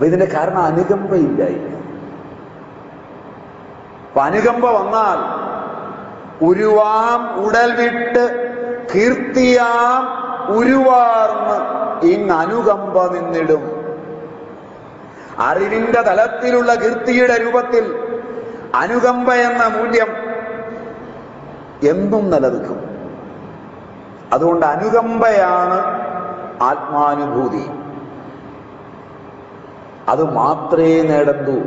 അപ്പൊ ഇതിന്റെ കാരണം അനുകമ്പ അപ്പൊ അനുകമ്പ വന്നാൽ ഉരുവാം ഉടൽ വിട്ട് കീർത്തിയാം ഉരുവാർന്ന് ഇങ് അനുകമ്പ നിന്നിടും. അറിവിന്റെ തലത്തിലുള്ള കീർത്തിയുടെ രൂപത്തിൽ അനുകമ്പ എന്ന മൂല്യം എന്തും നിലനിൽക്കും. അതുകൊണ്ട് അനുകമ്പയാണ് ആത്മാനുഭൂതി. അത് മാത്രമേ നേടത്തു.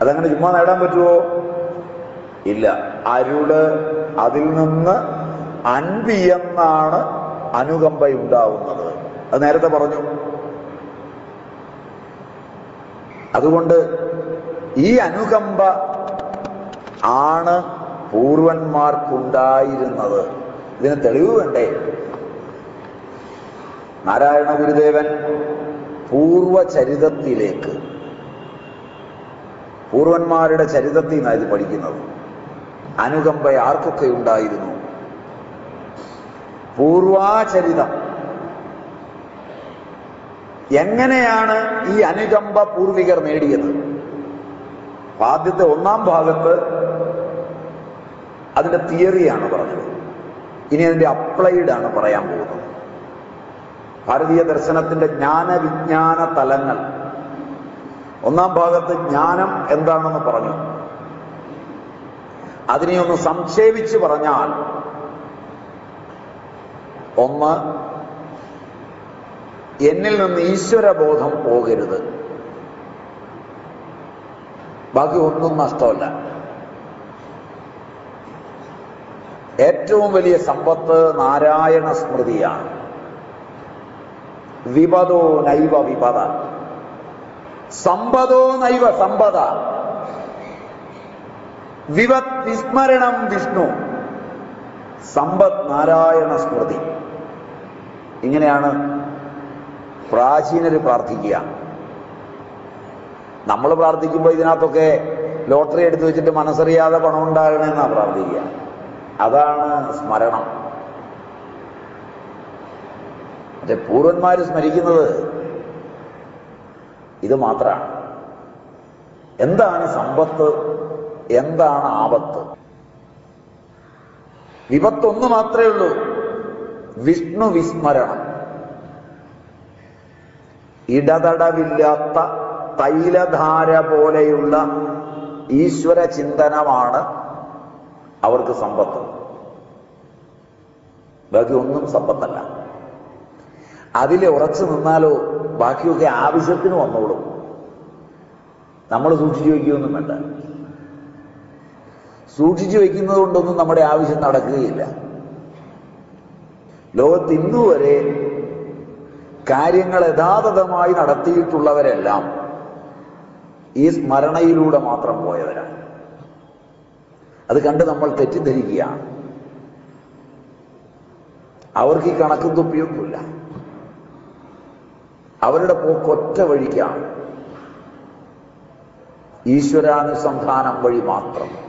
അതങ്ങനെ ചുമ്മാ നേടാൻ പറ്റുമോ ഇല്ല. അരുൾ അതിൽ നിന്ന് അൻപി എന്നാണ് അനുകമ്പ ഉണ്ടാവുന്നത്. അത് നേരത്തെ പറഞ്ഞു. അതുകൊണ്ട് ഈ അനുകമ്പ ആണ് പൂർവന്മാർക്കുണ്ടായിരുന്നത്. ഇതിന് തെളിവ് വേണ്ടേ? നാരായണ ഗുരുദേവൻ പൂർവചരിതത്തിലേക്ക്. പൂർവന്മാരുടെ ചരിതത്തിൽ നിന്നാണ് ഇത് പഠിക്കുന്നത്. അനുകമ്പ ആർക്കൊക്കെ ഉണ്ടായിരുന്നു? പൂർവാചരിതം. എങ്ങനെയാണ് ഈ അനുകമ്പ പൂർവികർ നേടിയത്? ആദ്യത്തെ ഒന്നാം ഭാഗത്ത് അതിന്റെ തിയറിയാണ് പറഞ്ഞത്. ഇനി അതിന്റെ അപ്ലൈഡ് ആണ് പറയാൻ പോകുന്നത്. ഭാരതീയ ദർശനത്തിന്റെ ജ്ഞാനവിജ്ഞാന തലങ്ങൾ. ഒന്നാം ഭാഗത്ത് ജ്ഞാനം എന്താണെന്ന് പറഞ്ഞു. അതിനെ ഒന്ന് സംക്ഷേപിച്ച് പറഞ്ഞാൽ ഒന്ന് എന്നിൽ നിന്ന് ഈശ്വരബോധം പോകരുത്. ബാക്കി ഒന്നും നഷ്ടമല്ല. ഏറ്റവും വലിയ സമ്പത്ത് നാരായണ സ്മൃതിയാണ് വിപദോ നൈവ വിപദ. സമ്പദോ നൈവ സമ്പദ. വിവത് വിസ്മരണം വിഷ്ണു. സമ്പത് നാരായണ സ്മൃതി. ഇങ്ങനെയാണ് പ്രാചീനര് പ്രാർത്ഥിക്കുക. നമ്മൾ പ്രാർത്ഥിക്കുമ്പോൾ ഇതിനകത്തൊക്കെ ലോട്ടറി എടുത്തു വെച്ചിട്ട് മനസ്സറിയാതെ പണം ഉണ്ടാകണമെന്നാണ് പ്രാർത്ഥിക്കുക. അതാണ് സ്മരണം. മറ്റേ പൂർവന്മാർ സ്മരിക്കുന്നത് ഇത് മാത്രമാണ്. എന്താണ് സമ്പത്ത്? എന്താണ് ആപത്ത്? വിപത്തൊന്ന് മാത്രമേ ഉള്ളൂ. വിഷ്ണു വിസ്മരണം. ഇടതടവില്ലാത്ത തൈലധാര പോലെയുള്ള ഈശ്വര ചിന്തനമാണ് അവർക്ക് സമ്പത്ത്. ബാക്കി ഒന്നും സമ്പത്തല്ല. അതിൽ ഉറച്ചു നിന്നാലോ ബാക്കിയൊക്കെ ആവശ്യത്തിന് വന്നോളും. നമ്മൾ സൂക്ഷിച്ചു വയ്ക്കുകയൊന്നും വേണ്ട. സൂക്ഷിച്ചു വയ്ക്കുന്നത് കൊണ്ടൊന്നും നമ്മുടെ ആവശ്യം നടക്കുകയില്ല. ലോകത്ത് ഇന്നുവരെ കാര്യങ്ങൾ യഥാതഥമായി നടത്തിയിട്ടുള്ളവരെല്ലാം ഈ സ്മരണയിലൂടെ മാത്രം പോയവരാണ്. അത് കണ്ട് നമ്മൾ തെറ്റിദ്ധരിക്കുകയാണ്. അവർക്ക് ഈ കണക്കും തൊപ്പിയൊന്നുമില്ല. അവരുടെ പോക്കൊറ്റ വഴിക്കാണ്. ഈശ്വരാനുസന്ധാനം വഴി മാത്രം.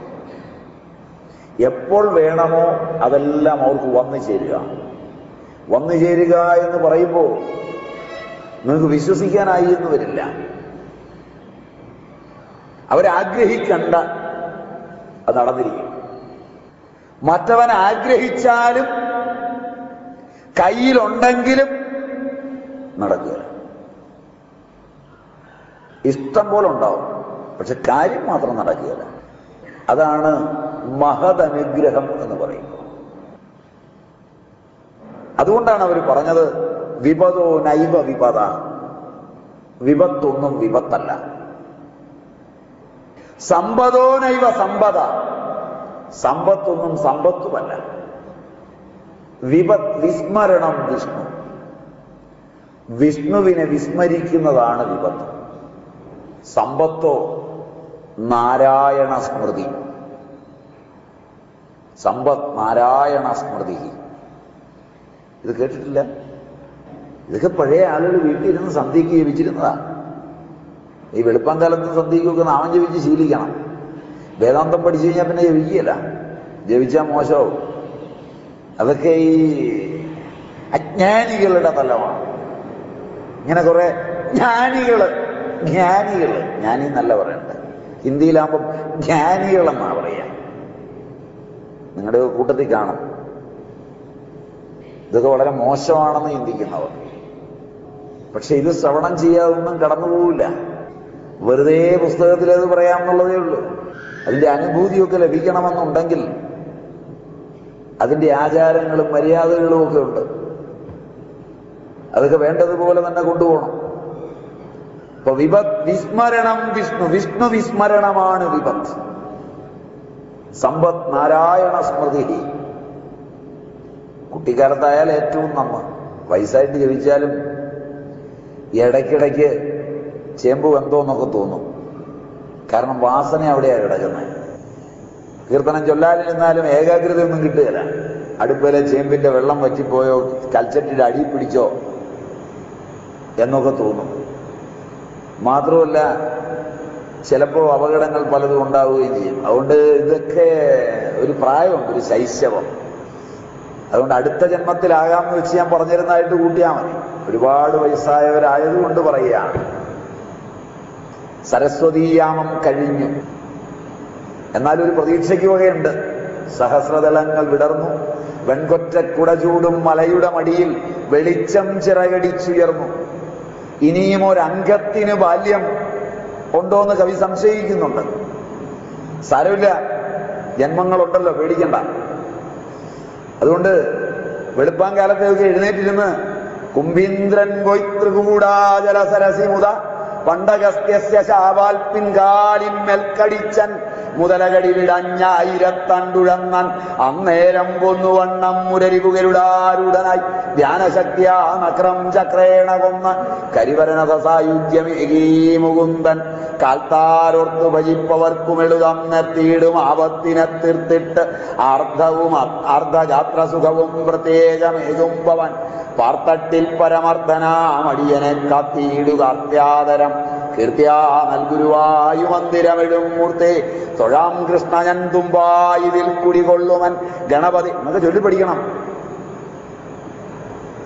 എപ്പോൾ വേണമോ അതെല്ലാം അവർക്ക് വന്നു ചേരുക. വന്നു ചേരുക എന്ന് പറയുമ്പോൾ നിങ്ങൾക്ക് വിശ്വസിക്കാനായി എന്ന് വരില്ല. അവരാഗ്രഹിക്കണ്ട അത് നടന്നിരിക്കും. മറ്റവൻ ആഗ്രഹിച്ചാലും കയ്യിലുണ്ടെങ്കിലും നടക്കുക ഇഷ്ടം പോലെ ഉണ്ടാവും പക്ഷെ കാര്യം മാത്രം നടക്കുകയില്ല. അതാണ് മഹതനുഗ്രഹം എന്ന് പറയുന്നത്. അതുകൊണ്ടാണ് അവർ പറഞ്ഞത് വിപതോ നൈവ വിപത വിപത്തൊന്നും വിപത്തല്ല. സമ്പതോ നൈവ സമ്പത സമ്പത്തൊന്നും സമ്പത്തുമല്ല. വിപത് വിസ്മരണം വിഷ്ണു. വിഷ്ണുവിനെ വിസ്മരിക്കുന്നതാണ് വിപത്ത്. സമ്പത്തോ നാരായണ സ്മൃതി സമ്പത്ത് നാരായണ സ്മൃതി ഇത് കേട്ടിട്ടില്ല? ഇതൊക്കെ പഴയ ആളുകൾ വീട്ടിലിരുന്ന് സന്ധ്യയ്ക്ക് ജപിച്ചിരുന്നതാ ഈ വെളുപ്പം കാലത്ത് സന്ധ്യയ്ക്കൊക്കെ നാമം ജപിച്ച് ശീലിക്കണം. വേദാന്തം പഠിച്ചു കഴിഞ്ഞാൽ പിന്നെ ജപിക്കുകയല്ല. ജപിച്ചാൽ മോശമാവും. അതൊക്കെ ഈ അജ്ഞാനികളുടെ തലമാണ്. ഇങ്ങനെ കുറെ ജ്ഞാനികൾ ജ്ഞാനികൾ ജ്ഞാനി എന്നല്ല പറയണ്ട. ഹിന്ദിയിലാകുമ്പം ജ്ഞാനികളെന്നാ പറയാ. നിങ്ങളുടെ കൂട്ടത്തിൽ കാണും. ഇതൊക്കെ വളരെ മോശമാണെന്ന് ചിന്തിക്കുന്നവർ. പക്ഷെ ഇത് ശ്രവണം ചെയ്യാതൊന്നും കടന്നു പോവില്ല. വെറുതെ പുസ്തകത്തിൽ അത് പറയാമെന്നുള്ളതേ ഉള്ളൂ. അതിന്റെ അനുഭൂതിയൊക്കെ ലഭിക്കണമെന്നുണ്ടെങ്കിൽ അതിന്റെ ആചാരങ്ങളും മര്യാദകളും ഒക്കെ ഉണ്ട്. അതൊക്കെ വേണ്ടതുപോലെ തന്നെ കൊണ്ടുപോകണം. ഇപ്പൊ വിപത് വിസ്മരണം വിഷ്ണു വിഷ്ണു വിസ്മരണമാണ് വിപത്ത്. സമ്പത് നാരായണ സ്മൃതി. കുട്ടിക്കാലത്തായാൽ ഏറ്റവും നമ്മ വയസ്സായിട്ട് ജപിച്ചാലും ഇടയ്ക്കിടയ്ക്ക് ചേമ്പ് വെന്തോന്നൊക്കെ തോന്നും. കാരണം വാസന അവിടെയാണ് കിടക്കുന്നത്. കീർത്തനം ഏകാഗ്രത ഒന്നും കിട്ടുകയില്ല. അടുപ്പിലെ ചേമ്പിന്റെ വെള്ളം വറ്റിപ്പോയോ കൽച്ചട്ടിയുടെ അടിയിൽ പിടിച്ചോ എന്നൊക്കെ തോന്നും. മാത്രമല്ല ചിലപ്പോൾ അപകടങ്ങൾ പലതും ഉണ്ടാവുകയും ചെയ്യും. അതുകൊണ്ട് ഇതൊക്കെ ഒരു പ്രായമുണ്ട് ഒരു ശൈശവം. അതുകൊണ്ട് അടുത്ത ജന്മത്തിലാകാമെന്ന് വെച്ച് ഞാൻ പറഞ്ഞിരുന്നതായിട്ട് കൂട്ടിയാൽ മതി. ഒരുപാട് വയസ്സായവരായതുകൊണ്ട് പറയുകയാണ്. സരസ്വതീയാമം കഴിഞ്ഞു. എന്നാൽ ഒരു പ്രതീക്ഷയ്ക്ക് വകയുണ്ട്. സഹസ്രതലങ്ങൾ വിടർന്നു. വെൺകൊറ്റ കുടചൂടും മലയുടെ മടിയിൽ വെളിച്ചം ചിറകടിച്ചുയർന്നു. ഇനിയും ഒരു അംഗത്തിന് ബാല്യം ഉണ്ടോ എന്ന് കവി സംശയിക്കുന്നുണ്ട്. സാരമില്ല ജന്മങ്ങളുണ്ടല്ലോ പേടിക്കണ്ട. അതുകൊണ്ട് വെളുപ്പാൻ കാലത്തേക്ക് എഴുന്നേറ്റിരുന്ന് കുംഭീന്ദ്രൻ കൊയ്ത്രികൂടാജലസരസി പണ്ടകസ്ത്യസ്യ ശാവാൽപ്പിൻ കാലിൻ മെൽക്കടിച്ചൻ മുതലകടിലിടഞ്ഞായിരത്തണ്ടുഴന്നൻ അന്നേരം കൊന്നുവണ്ണം മുരരിപുകരുടാരുടനായി ധ്യാനശക്തിയാ നക്രം ചക്രേണ കൊന്ന് കരിവരനസായുജ്യമേകീ മുകുന്ദൻ കാൽത്താരോർത്തു ഭജിപ്പവർക്കുമെഴുതം നെത്തിയിടും ആപത്തിനെ തീർത്തിട്ട് അർദ്ധവും അർദ്ധഗാത്രസുഖവും പ്രത്യേകമേകുമ്പവൻ പാർത്തട്ടിൽ പരമർദ്ദനാമടിയനെ കാത്തിയിടുക അത്യാദരം. കീർത്തിയാ മന്ദിരമിടും മൂർത്തേ. തൊഴാം കൃഷ്ണയൻ തുമ്പായിതിൽ കുടികൊള്ളുമൻ ഗണപതി എന്നൊക്കെ ചൊല്ലി പഠിക്കണം.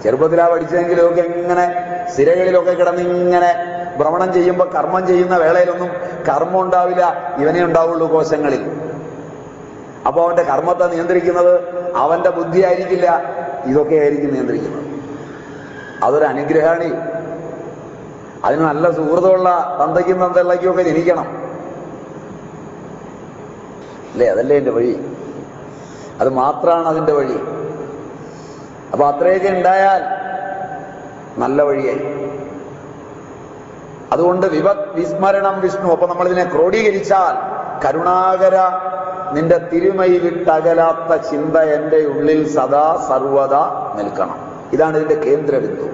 ചെറുപ്പത്തിലാ പഠിച്ചതെങ്കിലും ഒക്കെ ഇങ്ങനെ സിരകളിലൊക്കെ കിടന്നിങ്ങനെ ഭ്രമണം ചെയ്യുമ്പോൾ കർമ്മം ചെയ്യുന്ന വേളയിലൊന്നും കർമ്മം ഉണ്ടാവില്ല. ഇവനെ ഉണ്ടാവുള്ളൂ കോശങ്ങളിൽ. അപ്പൊ അവന്റെ കർമ്മത്തെ നിയന്ത്രിക്കുന്നത് അവന്റെ ബുദ്ധിയായിരിക്കില്ല. ഇതൊക്കെ ആയിരിക്കും നിയന്ത്രിക്കുന്നത്. അതൊരു അനുഗ്രഹമാണ് അതിന് നല്ല സുഹൃത്തുള്ള തന്തയ്ക്കും തന്തള്ളയ്ക്കും ഒക്കെ ജനിക്കണം. അല്ലേ? അതല്ലേ എന്റെ വഴി. അത് മാത്രമാണ് അതിന്റെ വഴി. അപ്പൊ അത്രയൊക്കെ ഉണ്ടായാൽ നല്ല വഴിയായി. അതുകൊണ്ട് വിവ വിസ്മരണം വിഷ്ണു. അപ്പൊ നമ്മളിതിനെ ക്രോഡീകരിച്ചാൽ കരുണാകര നിന്റെ തിരുമൈ വിട്ടകലാത്ത ചിന്ത എന്റെ ഉള്ളിൽ സദാ സർവത നിൽക്കണം. ഇതാണ് ഇതിന്റെ കേന്ദ്രബിന്ദു.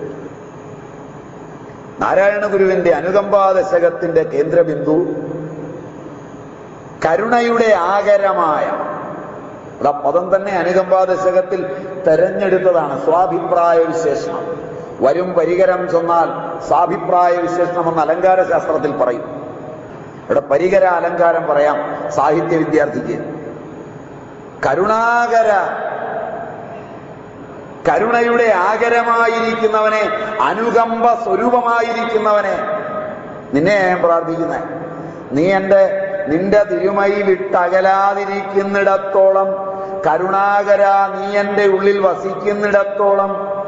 നാരായണ ഗുരുവിന്റെ അനുകമ്പാദശകത്തിന്റെ കേന്ദ്രബിന്ദു കരുണയുടെ ആകരമായ ഇവിടെ പദം തന്നെ അനുകമ്പാദശകത്തിൽ തെരഞ്ഞെടുത്തതാണ് സ്വാഭിപ്രായ വിശേഷണം വരും പരികരം ചെന്നാൽ സ്വാഭിപ്രായ വിശേഷണം എന്ന് അലങ്കാര ശാസ്ത്രത്തിൽ പറയും. ഇവിടെ പരികര അലങ്കാരം പറയാം സാഹിത്യ വിദ്യാർത്ഥിക്ക്. കരുണാകര കരുണയുടെ ആകരമായിരിക്കുന്നവനെ അനുകമ്പ സ്വരൂപമായിരിക്കുന്നവനെ നിന്നെ ഞാൻ പ്രാർത്ഥിക്കുന്നേ. നീ എന്റെ നിന്റെ തിരുമൈ വിട്ടകലാതിരിക്കുന്നിടത്തോളം കരുണാകര നീ എന്റെ ഉള്ളിൽ വസിക്കുന്നിടത്തോളം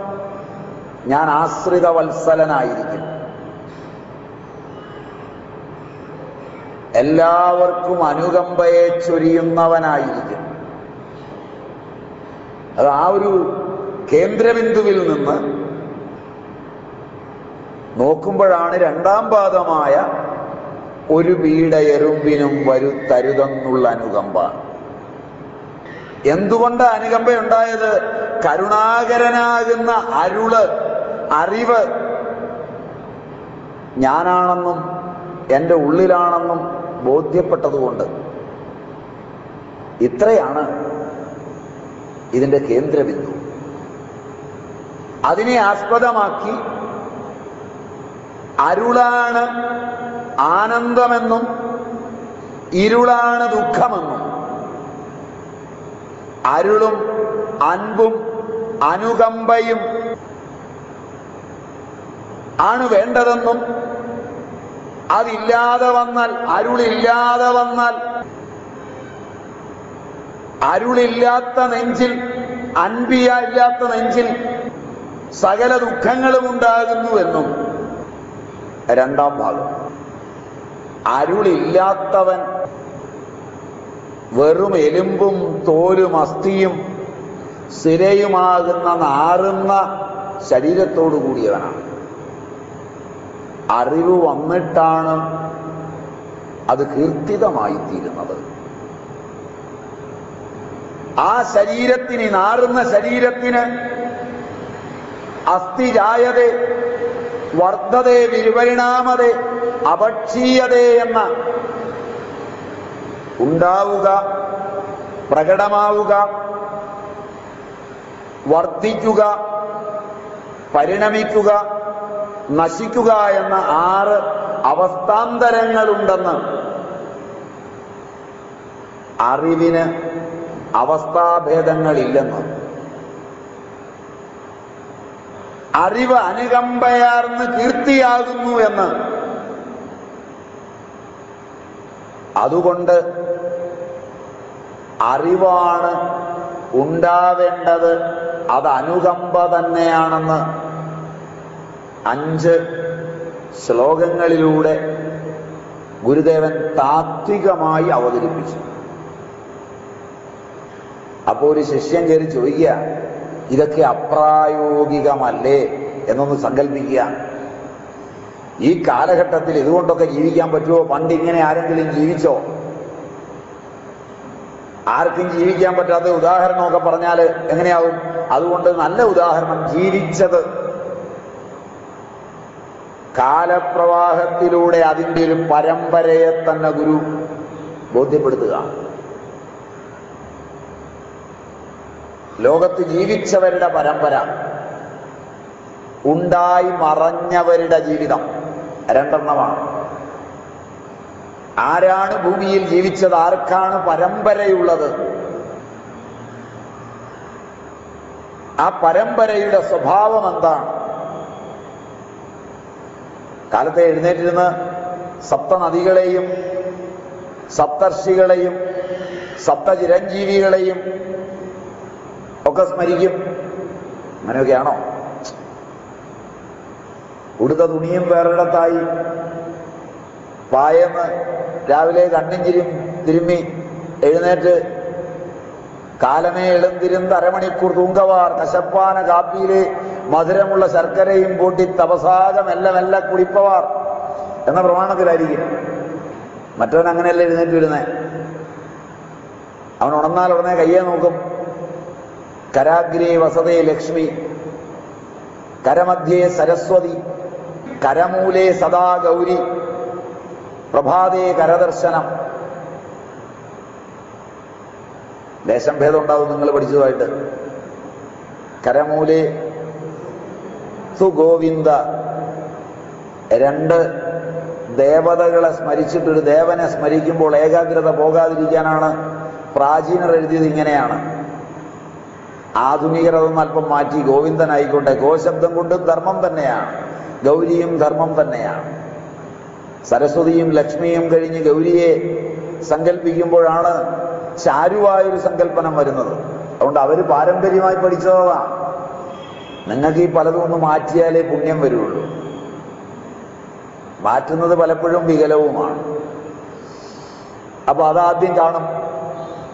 ഞാൻ ആശ്രിത വത്സലനായിരിക്കും എല്ലാവർക്കും അനുകമ്പയെ ചൊരിയുന്നവനായിരിക്കും. അത് ആ ഒരു കേന്ദ്രബിന്ദുവിൽ നിന്ന് നോക്കുമ്പോഴാണ് രണ്ടാം പാദമായ ഒരു വീട എറുമ്പിനും വരുത്തരുതെന്നുള്ള അനുകമ്പ. എന്തുകൊണ്ട് അനുകമ്പ ഉണ്ടായത്? കരുണാകരനാകുന്ന അരുൾ അറിവ്. ഞാനാണെന്നും എന്റെ ഉള്ളിലാണെന്നും ബോധ്യപ്പെട്ടതുകൊണ്ട്. ഇത്രയാണ് ഇതിന്റെ കേന്ദ്രബിന്ദു. അതിനെ ആസ്പദമാക്കി അരുളാണ് ആനന്ദമെന്നും ഇരുളാണ് ദുഃഖമെന്നും. അരുളും അൻപും അനുകമ്പയും ആണ് വേണ്ടതെന്നും അതില്ലാതെ വന്നാൽ അരുളില്ലാതെ വന്നാൽ അരുളില്ലാത്ത നെഞ്ചിൽ അൻപിയ ഇല്ലാത്ത നെഞ്ചിൽ സകല ദുഃഖങ്ങളും ഉണ്ടാകുന്നു എന്നും. രണ്ടാം ഭാഗം. അരുളില്ലാത്തവൻ വെറും എലുമ്പും തോലും അസ്ഥിയും സിരയുമാകുന്ന നാറുന്ന ശരീരത്തോടു കൂടിയവനാണ്. അറിവ് വന്നിട്ടാണ് അത് കീർത്തിതമായി തീരുന്നത് ആ ശരീരത്തിന് നാറുന്ന ശരീരത്തിന് അസ്ഥിജായതേ വർദ്ധതേ വിരുപരിണാമതേ അപക്ഷീയതേ എന്ന ഉണ്ടാവുക പ്രകടമാവുക വർദ്ധിക്കുക പരിണമിക്കുക നശിക്കുക എന്ന ആറ് അവസ്ഥാന്തരങ്ങളുണ്ടെന്ന് അറിവിന് അവസ്ഥാഭേദങ്ങളില്ലെന്ന്. അറിവ് അനുകമ്പയാർന്ന് കീർത്തിയാകുന്നു എന്ന്. അതുകൊണ്ട് അറിവാണ് ഉണ്ടാവേണ്ടത് അത് അനുകമ്പ തന്നെയാണെന്ന് അഞ്ച് ശ്ലോകങ്ങളിലൂടെ ഗുരുദേവൻ താത്വികമായി അവതരിപ്പിച്ചു. അപ്പോൾ ഒരു ശിഷ്യൻ കയറി ചോദിക്കുക ഇതൊക്കെ അപ്രായോഗികമല്ലേ എന്നൊന്ന് സങ്കല്പിക്കുക ഈ കാലഘട്ടത്തിൽ ഇതുകൊണ്ടൊക്കെ ജീവിക്കാൻ പറ്റുമോ പണ്ട് ഇങ്ങനെ ആരെങ്കിലും ജീവിച്ചോ? ആർക്കും ജീവിക്കാൻ പറ്റാത്ത ഉദാഹരണമൊക്കെ പറഞ്ഞാൽ എങ്ങനെയാവും? അതുകൊണ്ട് നല്ല ഉദാഹരണം ജീവിച്ചത്. കാലപ്രവാഹത്തിലൂടെ അതിന്റെ ഒരു പരമ്പരയെ തന്നെ ഗുരു ബോധ്യപ്പെടുത്തുക. ലോകത്ത് ജീവിച്ചവരുടെ പരമ്പര ഉണ്ടായി മറഞ്ഞവരുടെ ജീവിതം രണ്ടെണ്ണമാണ്. ആരാണ് ഭൂമിയിൽ ജീവിച്ചത്? ആർക്കാണ് പരമ്പരയുള്ളത്? ആ പരമ്പരയുടെ സ്വഭാവം എന്താണ്? കാലത്തെ എഴുന്നേറ്റിരുന്ന് സപ്തനദികളെയും സപ്തർഷികളെയും സപ്തചിരഞ്ജീവികളെയും ഒക്കെ സ്മരിക്കും. അങ്ങനെയൊക്കെയാണോ? ഉടുത്ത തുണിയും വേറൊരിടത്തായി പായന്ന് രാവിലെ കണ്ണും ചിരും തിരുമ്മി എഴുന്നേറ്റ് കാലമേ എളുന്തിരുന്ന് അരമണിക്കൂർ തൂങ്കവാർ കശപ്പാന കാപ്പിയിലെ മധുരമുള്ള ശർക്കരയും കൂട്ടി തപസാക മെല്ലെ മെല്ലെ കുടിപ്പവാർ എന്ന പ്രമാണത്തിലായിരിക്കും. മറ്റവൻ അങ്ങനെയല്ല എഴുന്നേറ്റ് വരുന്നേ അവൻ ഉണർന്നാൽ ഉടനെ കയ്യെ നോക്കും. കരാഗ്രേ വസതേ ലക്ഷ്മി. കരമധ്യേ സരസ്വതി. കരമൂലേ സദാ ഗൗരി. പ്രഭാതേ കരദർശനം. ദേശം ഭേദം ഉണ്ടാവും നിങ്ങൾ പഠിച്ചതുമായിട്ട്. കരമൂലേ സുഗോവിന്ദ. രണ്ട് ദേവതകളെ സ്മരിച്ചിട്ടൊരു ദേവനെ സ്മരിക്കുമ്പോൾ ഏകാഗ്രത പോകാതിരിക്കാനാണ് പ്രാചീനർ എഴുതിയത് ഇങ്ങനെയാണ്. ആധുനികർ അതൊന്ന് അല്പം മാറ്റി ഗോവിന്ദനായിക്കോട്ടെ ഗോശബ്ദം കൊണ്ട് ധർമ്മം തന്നെയാണ്. ഗൗരിയും ധർമ്മം തന്നെയാണ്. സരസ്വതിയും ലക്ഷ്മിയും കഴിഞ്ഞ് ഗൗരിയെ സങ്കല്പിക്കുമ്പോഴാണ് ചാരുവായൊരു സങ്കല്പനം വരുന്നത്. അതുകൊണ്ട് അവർ പാരമ്പര്യമായി പഠിച്ചതാണ് നിങ്ങൾക്ക് ഈ പലതും ഒന്ന് മാറ്റിയാലേ പുണ്യം വരുള്ളൂ. മാറ്റുന്നത് പലപ്പോഴും വികലവുമാണ്. അപ്പൊ അതാദ്യം കാണും.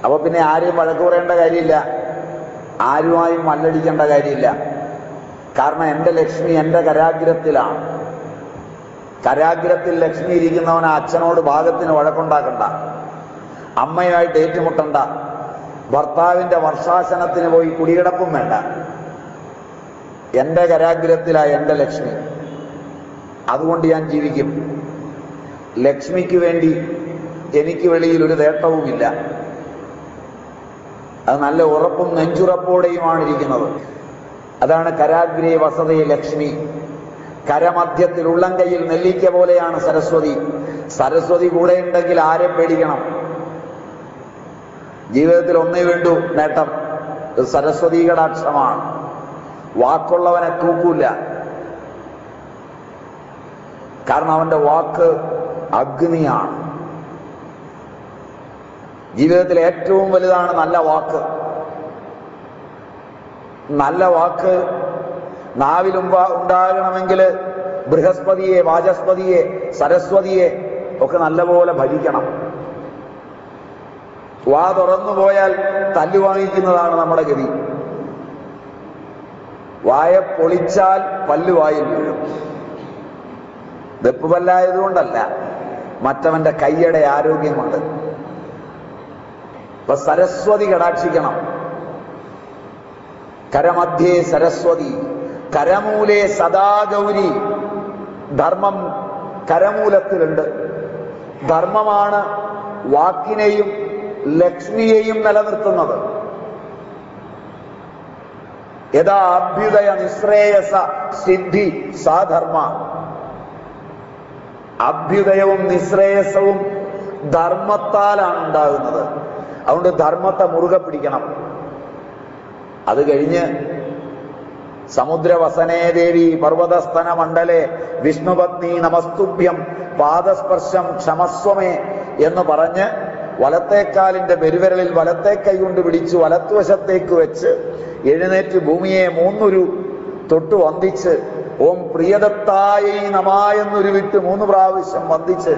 അപ്പൊ പിന്നെ ആരെയും വഴക്ക് പറയേണ്ട കാര്യമില്ല. ആരുമായും മല്ലടിക്കേണ്ട കാര്യമില്ല. കാരണം എന്റെ ലക്ഷ്മി എന്റെ കരാഗ്രത്തിലാണ്. കരാഗ്രത്തിൽ ലക്ഷ്മി ഇരിക്കുന്നവൻ അച്ഛനോട് ഭാഗത്തിന് വഴക്കുണ്ടാക്കണ്ട. അമ്മയുമായിട്ട് ഏറ്റുമുട്ടണ്ട. ഭർത്താവിന്റെ വർഷാസനത്തിന് പോയി കുടികിടപ്പും വേണ്ട. എന്റെ കരാഗ്രത്തിലാണ് എന്റെ ലക്ഷ്മി. അതുകൊണ്ട് ഞാൻ ജീവിക്കും. ലക്ഷ്മിക്ക് വേണ്ടി എനിക്ക് വെളിയിൽ ഒരു നേട്ടവുമില്ല. അത് നല്ല ഉറപ്പും നെഞ്ചുറപ്പോടെയുമാണ് ഇരിക്കുന്നത്. അതാണ് കരാഗ്രേ വസതയെ ലക്ഷ്മി. കരമധ്യത്തിൽ ഉള്ളം കയ്യിൽ നെല്ലിക്ക പോലെയാണ് സരസ്വതി. സരസ്വതി കൂടെ ഉണ്ടെങ്കിൽ ആരെ പേടിക്കണം? ജീവിതത്തിൽ ഒന്നേ വേണ്ടു നേട്ടം. സരസ്വതി കടാക്ഷമാണ് വാക്കുള്ളവനെ തൂക്കൂല. കാരണം അവന്റെ വാക്ക് അഗ്നിയാണ്. ജീവിതത്തിൽ ഏറ്റവും വലുതാണ് നല്ല വാക്ക്. നല്ല വാക്ക് നാവിൽ ഉണ്ടാകണമെങ്കിൽ ബൃഹസ്പതിയെ വാചസ്പതിയെ സരസ്വതിയെ ഒക്കെ നല്ലപോലെ ഭജിക്കണം. വാ തുറന്നു പോയാൽ തല്ലു വാങ്ങിക്കുന്നതാണ് നമ്മുടെ ഗതി. വായ പൊളിച്ചാൽ പല്ലു വായിൽ വീഴും. വെപ്പ് പല്ലായതുകൊണ്ടല്ല മറ്റവന്റെ കൈയുടെ ആരോഗ്യം ഇപ്പൊ സരസ്വതി കടാക്ഷിക്കണം. കരമധ്യേ സരസ്വതി കരമൂലേ സദാഗൗരി. ധർമ്മം കരമൂലത്തിലുണ്ട്. ധർമ്മമാണ് വാക്കിനെയും ലക്ഷ്മിയെയും നിലനിർത്തുന്നത്. യഥാ അഭ്യുദയ നിശ്രേയസ സിദ്ധി സാധർമ്മ അഭ്യുദയവും നിശ്രേയസവും ധർമ്മത്താലാണ് ഉണ്ടാകുന്നത്. അതുകൊണ്ട് ധർമ്മത്തെ മുറുകെ പിടിക്കണം. അത് കഴിഞ്ഞ് സമുദ്രവസനേ ദേവി പർവതസ്തന മണ്ഡലെ വിഷ്ണുപത്നി നമസ്തുഭ്യം പാദസ്പർശം ക്ഷമസ്വമേ എന്ന് പറഞ്ഞ് വലത്തേക്കാലിന്റെ പെരുവിരലിൽ വലത്തെ കൈ കൊണ്ട് പിടിച്ച് വലത്തുവശത്തേക്ക് വെച്ച് എഴുന്നേറ്റ് ഭൂമിയെ മൂന്നൊരു തൊട്ട് വന്ദിച്ച് ഓം പ്രിയദത്തായി നമായെന്നൊരു വിട്ട് മൂന്ന് പ്രാവശ്യം വന്ദിച്ച്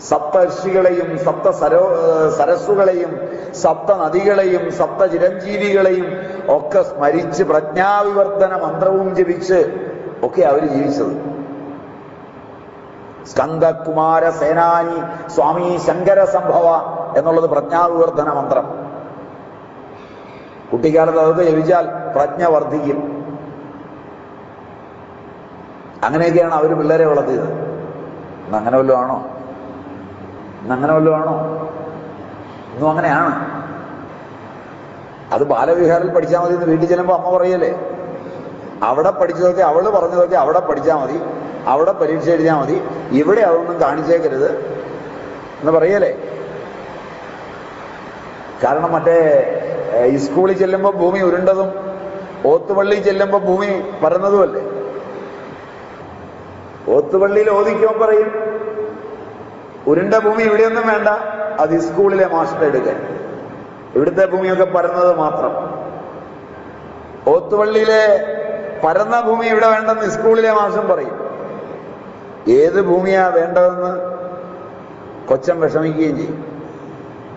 സപ്തർഷികളെയും സപ്ത സരോ സരസ്സുകളെയും സപ്ത നദികളെയും സപ്ത ചിരഞ്ജീവികളെയും ഒക്കെ സ്മരിച്ച് പ്രജ്ഞാവിവർത്തന മന്ത്രവും ജപിച്ച് ഒക്കെ അവർ ജീവിച്ചത്. സ്കന്ദകുമാര സേനാനി സ്വാമി ശങ്കര സംഭവ എന്നുള്ളത് പ്രജ്ഞാവിവർത്തന മന്ത്രം. കുട്ടിക്കാലത്ത് അതൊക്കെ ജപിച്ചാൽ പ്രജ്ഞ വർദ്ധിക്കും. അങ്ങനെയൊക്കെയാണ് അവർ പിള്ളേരെ വളർത്തിയത്. അങ്ങനെ വല്ലതും ആണോ? അങ്ങനെ വല്ലതും ആണോ? ഇന്നും അങ്ങനെയാണ്. അത് ബാലവിഹാറിൽ പഠിച്ചാൽ മതി എന്ന് വീട്ടിൽ ചെല്ലുമ്പോൾ അമ്മ പറയല്ലേ? അവിടെ പഠിച്ചതൊക്കെ അവൾ പറഞ്ഞതൊക്കെ അവിടെ പഠിച്ചാൽ മതി. അവിടെ പരീക്ഷ എഴുതിയാൽ മതി. ഇവിടെ അതൊന്നും കാണിച്ചേക്കരുത് എന്ന് പറയല്ലേ? കാരണം മറ്റേ സ്കൂളിൽ ചെല്ലുമ്പോൾ ഭൂമി ഉരുണ്ടതും ഓത്തുപള്ളി ചെല്ലുമ്പോൾ ഭൂമി പരന്നതുമല്ലേ ഓത്തുപള്ളിയിൽ ഓദിക്കുമ്പോൾ പറയും ഉരുണ്ട ഭൂമി ഇവിടെയൊന്നും വേണ്ട. അത് സ്കൂളിലെ മാസ്റ്റർ എടുക്കാൻ. ഇവിടുത്തെ ഭൂമിയൊക്കെ പരന്നത് മാത്രം. ഓത്തുപള്ളിയിലെ പരന്ന ഭൂമി ഇവിടെ വേണ്ടെന്ന് സ്കൂളിലെ മാസം പറയും. ഏത് ഭൂമിയാ വേണ്ടതെന്ന് കൊച്ചൻ വിഷമിക്കുകയും ചെയ്യും.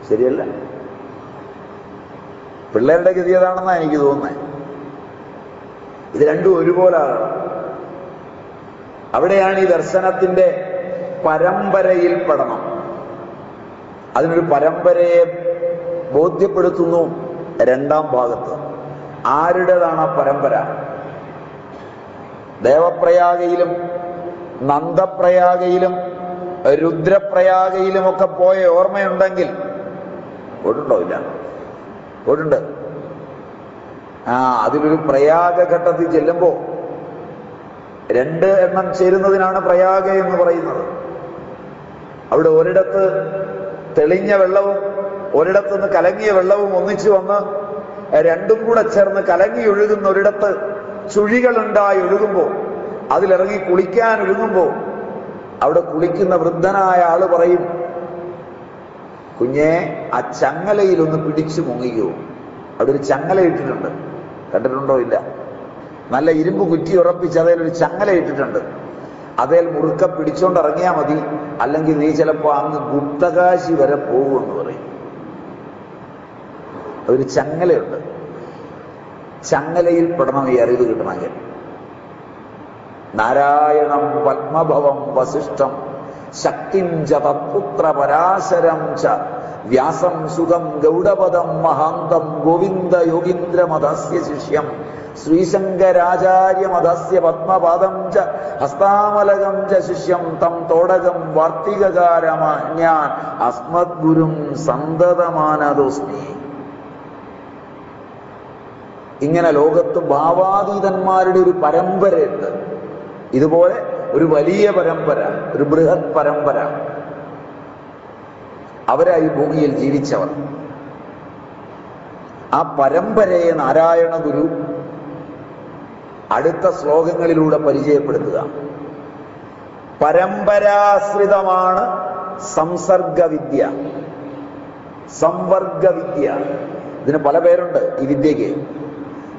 ശരിയല്ല. പിള്ളേരുടെ ഗതി അതാണെന്നാണ് എനിക്ക് തോന്നുന്നത് ഇത് രണ്ടും ഒരുപോലെ ആകണം. അവിടെയാണ് ഈ ദർശനത്തിന്റെ പരമ്പരയിൽ പെടണം. അതിനൊരു പരമ്പരയെ ബോധ്യപ്പെടുത്തുന്നു രണ്ടാം ഭാഗത്ത്. ആരുടേതാണ് ആ പരമ്പര? ദേവപ്രയാഗയിലും നന്ദപ്രയാഗയിലും രുദ്രപ്രയാഗയിലും ഒക്കെ പോയ ഓർമ്മയുണ്ടെങ്കിൽ പോയിട്ടുണ്ടോ ഇല്ല? പോയിട്ടുണ്ട്. ആ അതിലൊരു പ്രയാഗഘട്ടത്തിൽ ചെല്ലുമ്പോ രണ്ട് എണ്ണം ചേരുന്നതിനാണ് പ്രയാഗ എന്ന് പറയുന്നത്. അവിടെ ഒരിടത്ത് തെളിഞ്ഞ വെള്ളവും ഒരിടത്ത് നിന്ന് കലങ്ങിയ വെള്ളവും ഒന്നിച്ചു വന്ന് രണ്ടും കൂടെ ചേർന്ന് കലങ്ങി ഒഴുകുന്ന ഒരിടത്ത് ചുഴികളുണ്ടായി ഒഴുകുമ്പോൾ അതിലിറങ്ങി കുളിക്കാൻ ഒഴുകുമ്പോൾ അവിടെ കുളിക്കുന്ന വൃദ്ധനായ ആൾ പറയും കുഞ്ഞെ ആ ചങ്ങലയിൽ ഒന്ന് പിടിച്ചു മുങ്ങിക്കോ. അവിടെ ഒരു ചങ്ങല ഇട്ടിട്ടുണ്ട്. കണ്ടിട്ടുണ്ടോ ഇല്ല? നല്ല ഇരുമ്പ് കുറ്റി ഉറപ്പിച്ച് അതിലൊരു ചങ്ങല ഇട്ടിട്ടുണ്ട്. അതേൽ മുറുക്ക പിടിച്ചോണ്ട് ഇറങ്ങിയാൽ മതി. അല്ലെങ്കിൽ നീ ചിലപ്പോ അങ്ങ് ഗുപ്തകാശി വരെ പോകുമെന്ന് പറയും. ഒരു ചങ്ങലയുണ്ട്. ചങ്ങലയിൽ പെടണം ഈ അറിവ് കിട്ടണമെങ്കിൽ. നാരായണം പത്മഭവം വസിഷ്ഠം ശക്തിം ച തത്പുത്ര പരാശരം ച വ്യാസം സുഖം ഗൗഡപദം മഹാന്തം ഗോവിന്ദ യോഗീന്ദ്രമതസ്യ ശിഷ്യം. ശ്രീശങ്കരാചാര്യമതസ്യ പത്മപാദം ച ഹസ്താമലകം ച ശിഷ്യം തം തോടകം വാർത്തികകാരമ ഞാൻ അസ്മദ്ഗുരും സന്തതമാനദോസ്മി. ഇങ്ങനെ ലോകത്ത് ഭാവാതീതന്മാരുടെ ഒരു പരമ്പരയുണ്ട്. ഇതുപോലെ ഒരു വലിയ പരമ്പര ഒരു ബൃഹത് പരമ്പര. അവരായി ഭൂമിയിൽ ജീവിച്ചവർ. ആ പരമ്പരയെ നാരായണ ഗുരു അടുത്ത ശ്ലോകങ്ങളിലൂടെ പരിചയപ്പെടുത്തുക. പരമ്പരാശ്രിതമാണ് സംസർഗവിദ്യ. സംവർഗവിദ്യ. ഇതിന് പല പേരുണ്ട് ഈ വിദ്യക്ക്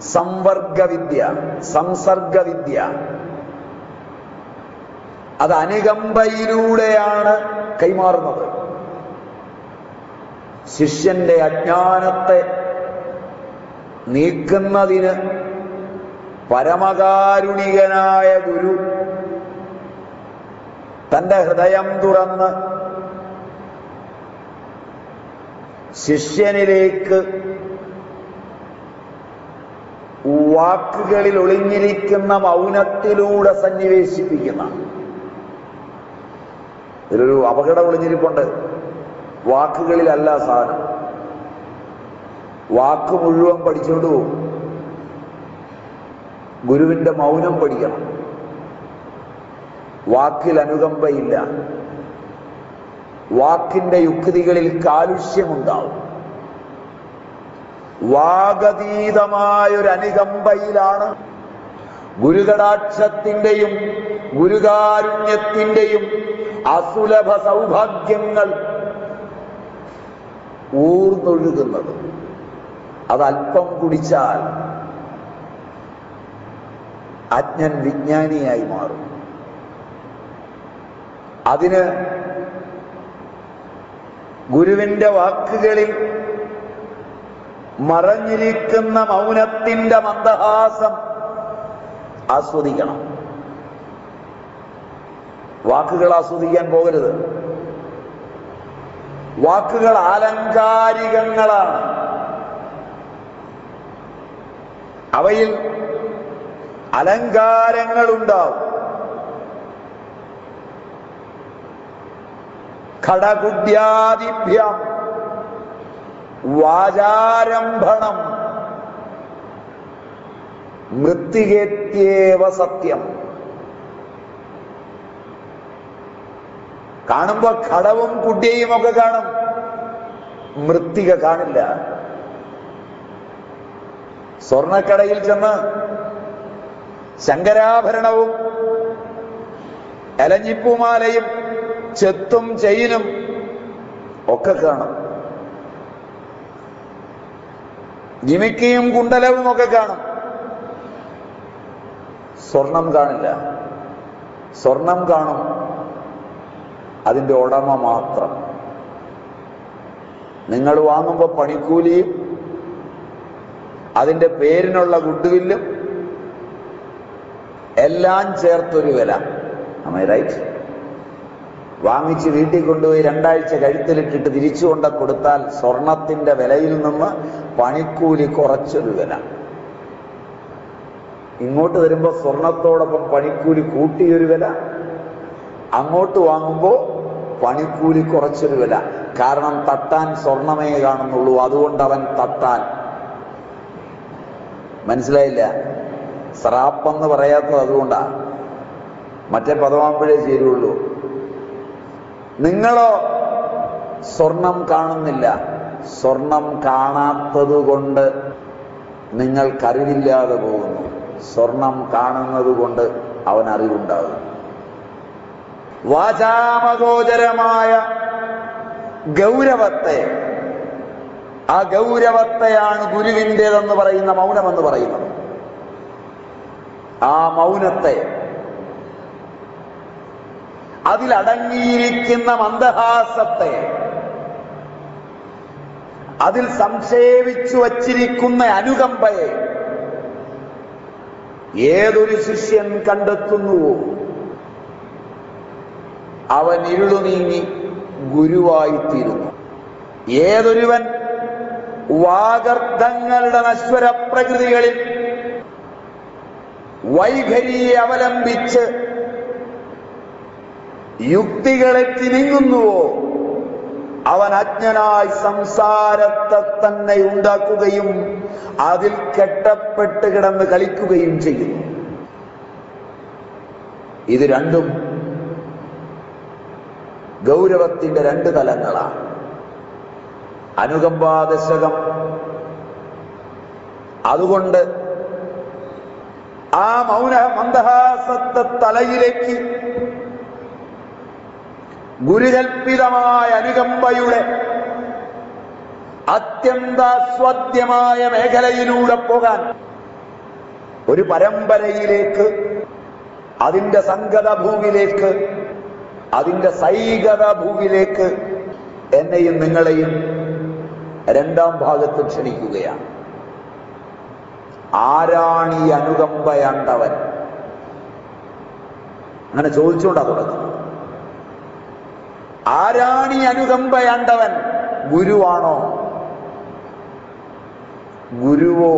സംവർഗവിദ്യ സംസർഗവിദ്യ. അത് അനുകമ്പയിലൂടെയാണ് കൈമാറുന്നത്. ശിഷ്യന്റെ അജ്ഞാനത്തെ നീക്കുന്നതിന് പരമകാരുണികനായ ഗുരു. തന്റെ ഹൃദയം തുറന്ന് ശിഷ്യനിലേക്ക് വാക്കുകളിൽ ഒളിഞ്ഞിരിക്കുന്ന മൗനത്തിലൂടെ സന്നിവേശിപ്പിക്കുന്ന. ഇതിലൊരു അപകടം ഒളിഞ്ഞിരിപ്പുണ്ട്. വാക്കുകളിലല്ല സാധനം. വാക്ക് മുഴുവൻ പഠിച്ചുകൊണ്ട് പോകും. ഗുരുവിന്റെ മൗനം പഠിക്കണം. വാക്കിൽ അനുകമ്പയില്ല. വാക്കിന്റെ യുക്തികളിൽ കാലുഷ്യമുണ്ടാവും. വാഗതീതമായൊരു അനുകമ്പയിലാണ് ഗുരുകടാക്ഷത്തിന്റെയും ഗുരുകാരുണ്യത്തിന്റെയും അസുലഭ സൗഭാഗ്യങ്ങൾ ഊർന്നൊഴുകുന്നത്. അതല്പം കുടിച്ചാൽ അജ്ഞൻ വിജ്ഞാനിയായി മാറും. അതിന് ഗുരുവിന്റെ വാക്കുകളിൽ മറഞ്ഞിരിക്കുന്ന മൗനത്തിന്റെ മന്ദഹാസം ആസ്വദിക്കണം. വാക്കുകൾ ആസ്വദിക്കാൻ പോകരുത്. വാക്കുകൾ ആലങ്കാരികങ്ങളാണ്. അവയിൽ അലങ്കാരങ്ങളുണ്ടാവും. ഘടകുഡ്യാദിഭ്യം വാചാരംഭണം മൃത്തികേത്യേവ സത്യം. കാണുമ്പോ ഘടവും കുട്ടിയെയും ഒക്കെ കാണും. മൃത്തിക കാണില്ല. സ്വർണക്കടയിൽ ചെന്ന് ശങ്കരാഭരണവും എലഞ്ഞിപ്പുമാലയും ചെത്തും ചെയിനും ഒക്കെ കാണും. ജിമിക്കിയും കുണ്ടലവും ഒക്കെ കാണും. സ്വർണം കാണില്ല. സ്വർണം കാണും. അതിന്റെ ഉടമ മാത്രം. നിങ്ങൾ വാങ്ങുമ്പോൾ പണിക്കൂലിയും അതിന്റെ പേരിനുള്ള ഗുഡ്വില്ലും എല്ലാം ചേർത്തൊരു വില. റൈറ്റ് വാങ്ങിച്ച് വീട്ടിൽ കൊണ്ടുപോയി രണ്ടാഴ്ച കഴുത്തിലിട്ടിട്ട് തിരിച്ചു കൊണ്ട കൊടുത്താൽ സ്വർണത്തിന്റെ വിലയിൽ നിന്ന് പണിക്കൂലി കുറച്ചൊരു വില. ഇങ്ങോട്ട് വരുമ്പോൾ സ്വർണത്തോടൊപ്പം പണിക്കൂലി കൂട്ടിയൊരു വില. അങ്ങോട്ട് വാങ്ങുമ്പോൾ പണിക്കൂലി കുറച്ചൊരു വില. കാരണം തട്ടാൻ സ്വർണമേ കാണുന്നുള്ളൂ അതുകൊണ്ട് അവൻ തട്ടാൻ. മനസ്സിലായില്ല? സ്രാപ്പെന്ന് പറയാത്തത് അതുകൊണ്ടാണ് മറ്റേ പദമാകുമ്പോഴേ ചേരുള്ളൂ. നിങ്ങളോ സ്വർണം കാണുന്നില്ല. സ്വർണം കാണാത്തത് കൊണ്ട് നിങ്ങൾക്കറിവില്ലാതെ പോകുന്നു. സ്വർണം കാണുന്നത് കൊണ്ട് അവൻ അറിവുണ്ടാകും വാചാമഗോചരമായ ഗൗരവത്തെ ആ ഗൗരവത്തെയാണ് ഗുരുവിന്റെതെന്ന് പറയുന്ന മൗനമെന്ന് പറയുന്നത്. ആ മൗനത്തെ. അതിലടങ്ങിയിരിക്കുന്ന മന്ദഹാസത്തെ. അതിൽ സംക്ഷേപിച്ചു വച്ചിരിക്കുന്ന അനുകമ്പയെ. ഏതൊരു ശിഷ്യൻ കണ്ടെത്തുന്നുവോ? അവൻ ഇരുളു നീങ്ങി ഗുരുവായിത്തീരുന്നു. ഏതൊരുവൻ വാഗർദ്ധങ്ങളുടെ നശ്വര പ്രകൃതികളിൽ വൈഖരിയെ അവലംബിച്ച് യുക്തികളെ തിരിങ്ങുന്നുവോ അവൻ അജ്ഞനായി സംസാരത്തെ തന്നെ ഉണ്ടാക്കുകയും അതിൽ കെട്ടപ്പെട്ട് കിടന്ന് കളിക്കുകയും ചെയ്യുന്നു. ഇത് രണ്ടും ഗൗരവത്തിന്റെ രണ്ട് തലങ്ങളാണ്. അനുകമ്പാദശകം. അതുകൊണ്ട് ആ മൗന മന്ദഹാസത്തെ തലയിലേക്ക് ഗുരുകൽപിതമായ അനുകമ്പയുടെ അത്യന്താസ്വാദ്യമായ മേഖലയിലൂടെ പോകാൻ ഒരു പരമ്പരയിലേക്ക് അതിന്റെ സംഗത ഭൂവിലേക്ക് അതിന്റെ സൈകത ഭൂവിലേക്ക് എന്നെയും നിങ്ങളെയും രണ്ടാം ഭാഗത്ത് ക്ഷണിക്കുകയാണ്. ആരാണീ അനുകമ്പയാണ്ടവൻ അങ്ങനെ ചോദിച്ചുകൊണ്ടാ തുടങ്ങുന്നത്. ആരാണീ അനുകമ്പയാണ്ടവൻ ഗുരുവാണോ? ഗുരുവോ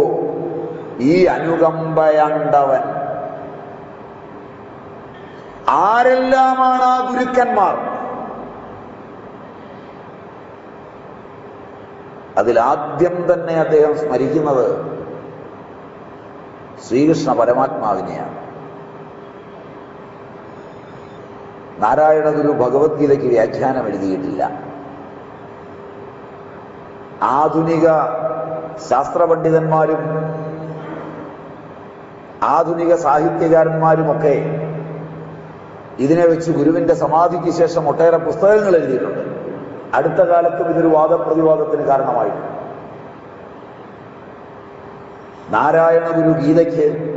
ഈ അനുകമ്പയാണ്ടവൻ ആരെല്ലാമാണ് ആ ഗുരുക്കന്മാർ? അതിലാദ്യം തന്നെ അദ്ദേഹം സ്മരിക്കുന്നത് ശ്രീകൃഷ്ണ പരമാത്മാവിനെയാണ് നാരായണ ഗുരു ഭഗവത്ഗീതയ്ക്ക് വ്യാഖ്യാനം എഴുതിയിട്ടില്ല. ആധുനിക ശാസ്ത്രപണ്ഡിതന്മാരും ആധുനിക സാഹിത്യകാരന്മാരുമൊക്കെ ഇതിനെ വെച്ച് ഗുരുവിന്റെ സമാധിക്ക് ശേഷം ഒട്ടേറെ പുസ്തകങ്ങൾ എഴുതിയിട്ടുണ്ട്. അടുത്ത കാലത്തും ഇതൊരു വാദപ്രതിവാദത്തിന് കാരണമായിട്ടുണ്ട്. നാരായണ ഗുരു ഗീതയ്ക്ക്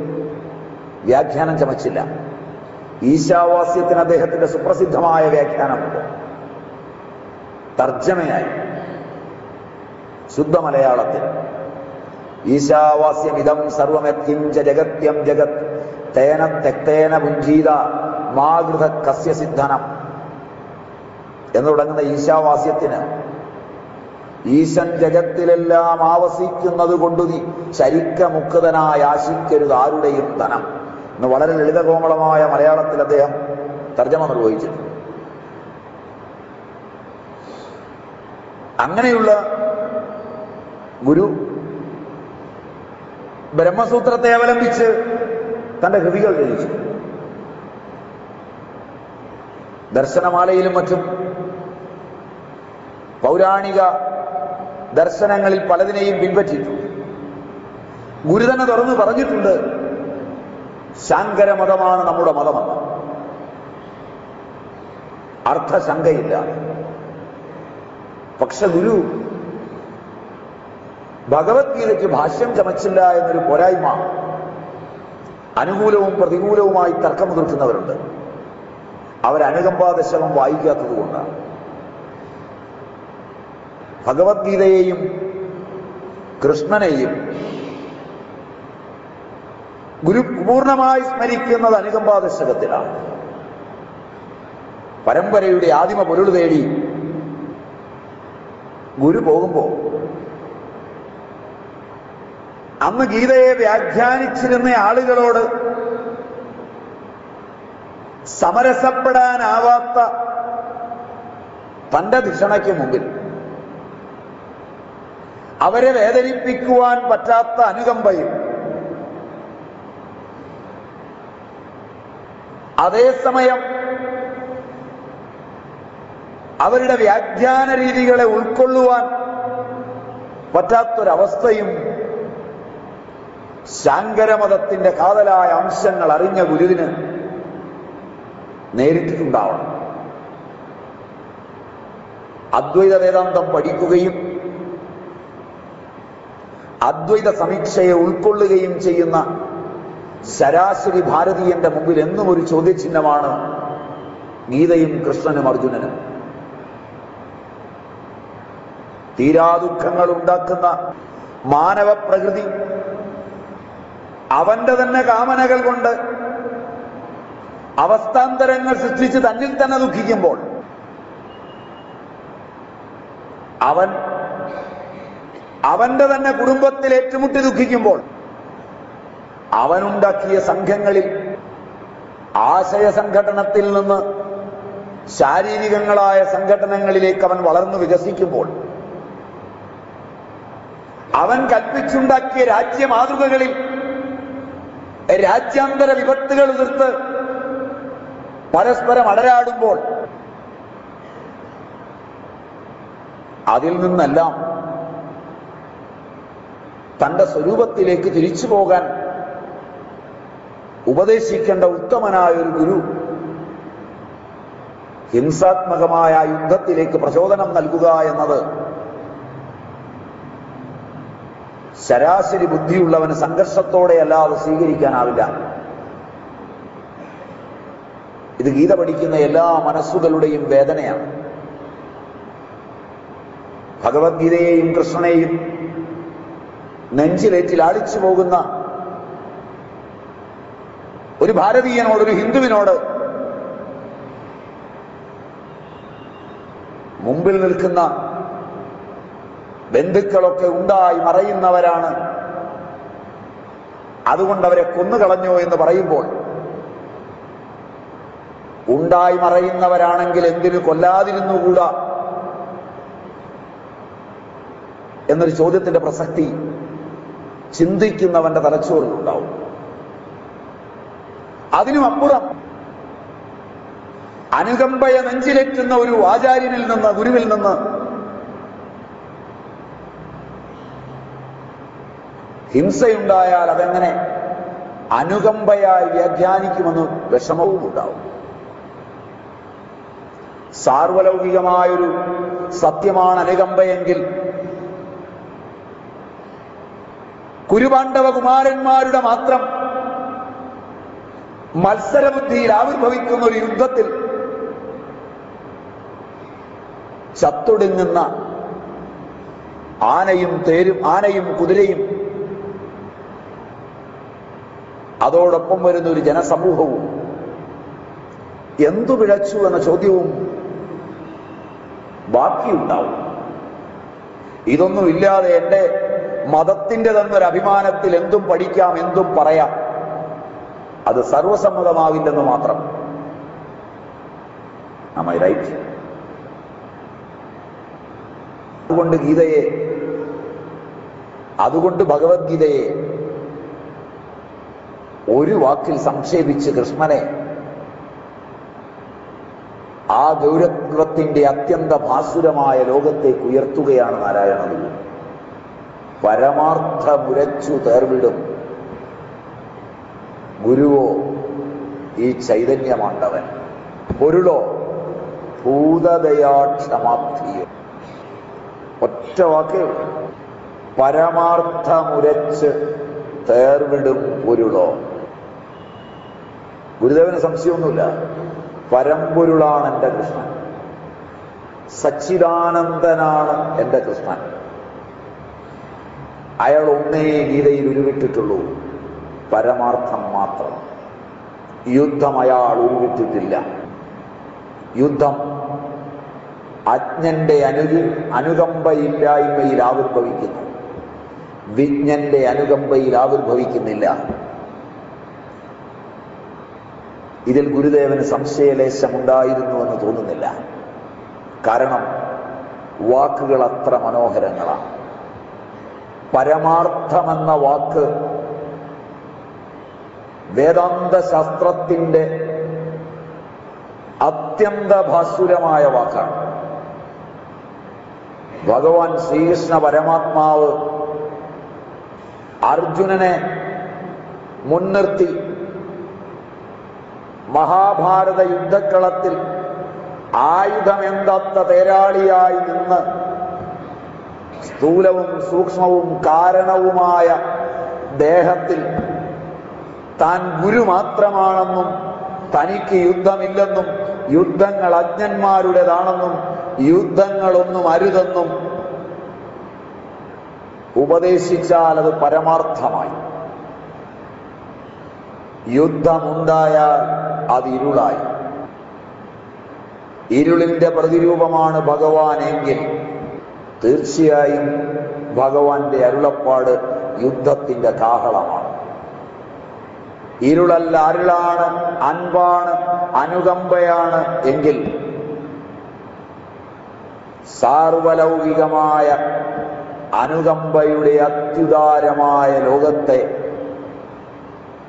വ്യാഖ്യാനം ചമച്ചില്ല. ഈശാവാസ്യത്തിന് അദ്ദേഹത്തിന്റെ സുപ്രസിദ്ധമായ വ്യാഖ്യാനമുണ്ട്. തർജമയായി. ശുദ്ധ മലയാളത്തിൽ. സർവമെത്തിം ച ജഗത്യം ജഗത് തേന തെക്തേന പുഞ്ചീത മാകൃത കസ്യ എന്ന് തുടങ്ങുന്ന ഈശാവാസ്യത്തിന് ഈശൻ ജഗത്തിലെല്ലാം ആവസിക്കുന്നത് കൊണ്ട് നീ ശരിക്കമുക്തനായി ആശിക്കരുത് ആരുടെയും ധനം. എന്ന് വളരെ ലളിതകോമളമായ മലയാളത്തിൽ അദ്ദേഹം തർജമ നിർവഹിച്ചിട്ടുണ്ട്. അങ്ങനെയുള്ള ഗുരു ബ്രഹ്മസൂത്രത്തെ അവലംബിച്ച് തന്റെ കൃതികൾ രചിച്ചു. ദർശനമാലയിലും മറ്റും പൗരാണിക ദർശനങ്ങളിൽ പലതിനെയും പിൻപറ്റിയിട്ടുണ്ട്. ഗുരു തന്നെ തുറന്ന് പറഞ്ഞിട്ടുണ്ട് ശാങ്കര മതമാണ് നമ്മുടെ മതമെന്ന് അർത്ഥശങ്കയില്ല. പക്ഷെ ഗുരു ഭഗവത്ഗീതയ്ക്ക് ഭാഷ്യം ചമച്ചില്ല എന്നൊരു പോരായ്മ അനുകൂലവും പ്രതികൂലവുമായി തർക്കമുതിർക്കുന്നവരുണ്ട് അവരനുകമ്പാദശകം വായിക്കാത്തത് കൊണ്ടാണ് ഭഗവത്ഗീതയെയും കൃഷ്ണനെയും ഗുരു പൂർണമായി സ്മരിക്കുന്നത് അനുകമ്പാദശകത്തിലാണ് പരമ്പരയുടെ ആദിമ പൊരുൾ തേടി ഗുരു പോകുമ്പോൾ അന്ന് ഗീതയെ വ്യാഖ്യാനിച്ചിരുന്ന ആളുകളോട് സമരസപ്പെടാനാവാത്ത തന്റെ ധിഷണയ്ക്ക് മുമ്പിൽ അവരെ വേദനിപ്പിക്കുവാൻ പറ്റാത്ത അനുകമ്പയും. അതേസമയം അവരുടെ വ്യാഖ്യാന രീതികളെ ഉൾക്കൊള്ളുവാൻ പറ്റാത്തൊരവസ്ഥയും ശാങ്കരമതത്തിന്റെ കാതലായ അംശങ്ങൾ അറിഞ്ഞ ഗുരുവിന് നേരിട്ടിട്ടുണ്ടാവണം. അദ്വൈത വേദാന്തം പഠിക്കുകയും അദ്വൈത സമീക്ഷയെ ഉൾക്കൊള്ളുകയും ചെയ്യുന്ന ശരാശരി ഭാരതീയന്റെ മുമ്പിൽ എന്നും ഒരു ചോദ്യചിഹ്നമാണ് ഗീതയും കൃഷ്ണനും അർജുനനും. തീരാദുഃഖങ്ങൾ ഉണ്ടാക്കുന്ന മാനവ പ്രകൃതി അവന്റെ തന്നെ കാമനകൾ കൊണ്ട് അവസ്ഥാന്തരങ്ങൾ സൃഷ്ടിച്ച് തന്നിൽ തന്നെ ദുഃഖിക്കുമ്പോൾ അവൻ അവന്റെ തന്നെ കുടുംബത്തിൽ ഏറ്റുമുട്ടി ദുഃഖിക്കുമ്പോൾ അവനുണ്ടാക്കിയ സംഘങ്ങളിൽ ആശയ സംഘടനത്തിൽ നിന്ന് ശാരീരികങ്ങളായ സംഘടനകളിലേക്ക് അവൻ വളർന്നു വികസിക്കുമ്പോൾ അവൻ കൽപ്പിച്ചുണ്ടാക്കിയ രാജ്യ മാതൃകകളിൽ രാജ്യാന്തര വിപത്തുകൾ എതിർത്ത് പരസ്പരം അടരാടുമ്പോൾ അതിൽ നിന്നെല്ലാം തന്റെ സ്വരൂപത്തിലേക്ക് തിരിച്ചു പോകാൻ ഉപദേശിക്കേണ്ട ഉത്തമനായ ഒരു ഗുരു ഹിംസാത്മകമായ യുദ്ധത്തിലേക്ക് പ്രചോദനം നൽകുക എന്നത് ശരാശരി ബുദ്ധിയുള്ളവന് സംഘർഷത്തോടെ അല്ലാതെ സ്വീകരിക്കാനാവില്ല. ഇത് ഗീത പഠിക്കുന്ന എല്ലാ മനസ്സുകളുടെയും വേദനയാണ്. ഭഗവത്ഗീതയെയും കൃഷ്ണനെയും നെഞ്ചിലേറ്റി ആളിച്ചു പോകുന്ന ഒരു ഭാരതീയനോട് ഒരു ഹിന്ദുവിനോട് മുമ്പിൽ നിൽക്കുന്ന ബന്ധുക്കളൊക്കെ ഉണ്ടായി മറയുന്നവരാണ്. അതുകൊണ്ട് അവരെ കൊന്നുകളഞ്ഞു എന്ന് പറയുമ്പോൾ ഉണ്ടായി മറയുന്നവരാണെങ്കിൽ എന്തിനു കൊല്ലാതിരുന്നുകൂടാ? എന്നൊരു ചോദ്യത്തിന്റെ പ്രസക്തി ചിന്തിക്കുന്നവന്റെ തലച്ചോറിലുണ്ടാവും അതിനുമപ്പുറം അനുകമ്പയെ നെഞ്ചിലേറ്റുന്ന ഒരു ആചാര്യനിൽ നിന്ന് ഗുരുവിൽ നിന്ന് ഹിംസയുണ്ടായാൽ അതെങ്ങനെ അനുകമ്പയായി വ്യാഖ്യാനിക്കുമെന്ന് വിഷമവും ഉണ്ടാവും. സാർവലൗകികമായൊരു സത്യമാണ് അനുകമ്പയെങ്കിൽ കുരുപാണ്ഡവ കുമാരന്മാരുടെ മാത്രം മത്സരബുദ്ധിയിൽ ആവിർഭവിക്കുന്ന ഒരു യുദ്ധത്തിൽ ചത്തൊടുങ്ങുന്ന ആനയും തേരും ആനയും കുതിരയും അതോടൊപ്പം വരുന്ന ഒരു ജനസമൂഹവും എന്തു പിഴച്ചു എന്ന ചോദ്യവും ബാക്കിയുണ്ടാവും. ഇതൊന്നും ഇല്ലാതെ എന്റെ മതത്തിന്റെ തന്നൊരു അഭിമാനത്തിൽ എന്തും പഠിക്കാം എന്തും പറയാം. അത് സർവസമ്മതമാവില്ലെന്ന് മാത്രം. നമ്മ റൈറ്റ് അതുകൊണ്ട് ഗീതയെ അതുകൊണ്ട് ഭഗവത്ഗീതയെ ഒരു വാക്കിൽ സംക്ഷേപിച്ച് കൃഷ്ണനെ ആ ഗൗരവത്തിന്റെ അത്യന്ത ഭാസുരമായ ലോകത്തേക്ക് ഉയർത്തുകയാണ് നാരായണ ഗുരു. പരമാർത്ഥ മുരച്ചു തേർവിടും. ഗുരുവോ ഈ ചൈതന്യമാണ്ടവൻ. പൊരുളോ ഭൂതദയാക്ഷമാപ്തിയോ. ഒറ്റ വാക്കേ ഉള്ളൂ. പരമാർത്ഥമുരച്ച് തേർവിടും പൊരുളോ. ഗുരുദേവന് സംശയമൊന്നുമില്ല. പരമ്പൊരുളാണ് എന്റെ കൃഷ്ണൻ. സച്ചിദാനന്ദനാണ് എന്റെ കൃഷ്ണൻ. അയാൾ ഒന്നേ ഗീതയിൽ ഉരുവിട്ടിട്ടുള്ളൂ. പരമാർത്ഥം മാത്രം. യുദ്ധം അയാൾ ഉരുവിട്ടിട്ടില്ല. യുദ്ധം അജ്ഞന്റെ അനു അനുകമ്പയില്ലായ്മയിൽ ആവിർഭവിക്കുന്നു. വിജ്ഞന്റെ അനുകമ്പയിൽ ആവിർഭവിക്കുന്നില്ല. ഇതിൽ ഗുരുദേവന് സംശയലേശമുണ്ടായിരുന്നു എന്ന് തോന്നുന്നില്ല. കാരണം വാക്കുകൾ അത്ര മനോഹരങ്ങളാണ്. പരമാർത്ഥമെന്ന വാക്ക് വേദാന്ത ശാസ്ത്രത്തിന്റെ അത്യന്ത ഭാസുരമായ വാക്കാണ്. ഭഗവാൻ ശ്രീകൃഷ്ണ പരമാത്മാവ് അർജുനനെ മുൻനിർത്തി മഹാഭാരത യുദ്ധക്കളത്തിൽ ആയുധമെന്താത്ത തേരാളിയായി നിന്ന് സ്ഥൂലവും സൂക്ഷ്മവും കാരണവുമായ ദേഹത്തിൽ താൻ ഗുരു മാത്രമാണെന്നും തനിക്ക് യുദ്ധമില്ലെന്നും യുദ്ധങ്ങൾ അജ്ഞന്മാരുടേതാണെന്നും യുദ്ധങ്ങളൊന്നും അരുതെന്നും ഉപദേശിച്ചാൽ അത് പരമാർത്ഥമായി. യുദ്ധമുണ്ടായാൽ അത് ഇരുളായി. ഇരുളിന്റെ പ്രതിരൂപമാണ് ഭഗവാൻ എങ്കിൽ തീർച്ചയായും ഭഗവാന്റെ അരുളപ്പാട് യുദ്ധത്തിന്റെ കാഹളമാണ്. ഇരുളല്ല അരുളാണ് അൻപാണ് അനുകമ്പയാണ് എങ്കിൽ സാർവലൗകികമായ അനുകമ്പയുടെ അത്യുദാരമായ ലോകത്തെ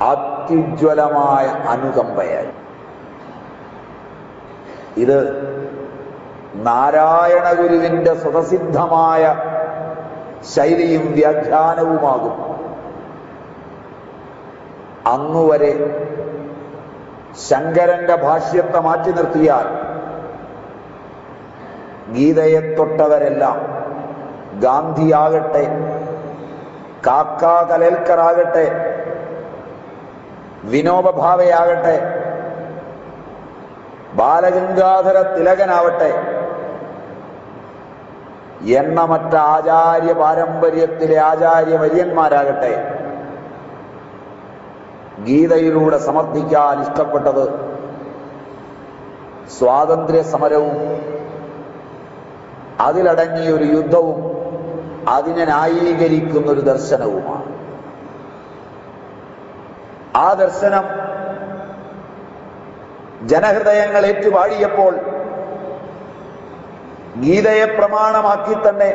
അത്യുജ്വലമായ അനുകമ്പയായി. ഇത് നാരായണ ഗുരുവിന്റെ സ്വതസിദ്ധമായ ശൈലിയും വ്യാഖ്യാനവുമാകും. അന്നുവരെ ശങ്കരന്റെ ഭാഷ്യത്തെ മാറ്റി നിർത്തിയാൽ ഗീതയെ തൊട്ടവരെല്ലാം ഗാന്ധിയാകട്ടെ കാക്കാ കലേൽക്കറാകട്ടെ വിനോബ ഭാവയാകട്ടെ ബാലഗംഗാധര തിലകനാവട്ടെ എണ്ണമറ്റ ആചാര്യ പാരമ്പര്യത്തിലെ ആചാര്യ വര്യന്മാരാകട്ടെ. ഗീതയിലൂടെ സമർത്ഥിക്കാൻ ഇഷ്ടപ്പെട്ടത് സ്വാതന്ത്ര്യ സമരവും അതിലടങ്ങിയ ഒരു യുദ്ധവും അതിനെ ന്യായീകരിക്കുന്ന ഒരു ദർശനവുമാണ്. ആ ദർശനം ജനഹൃദയങ്ങൾ ഏറ്റുപാടിയപ്പോൾ ഗീതയെ പ്രമാണമാക്കി തന്നെ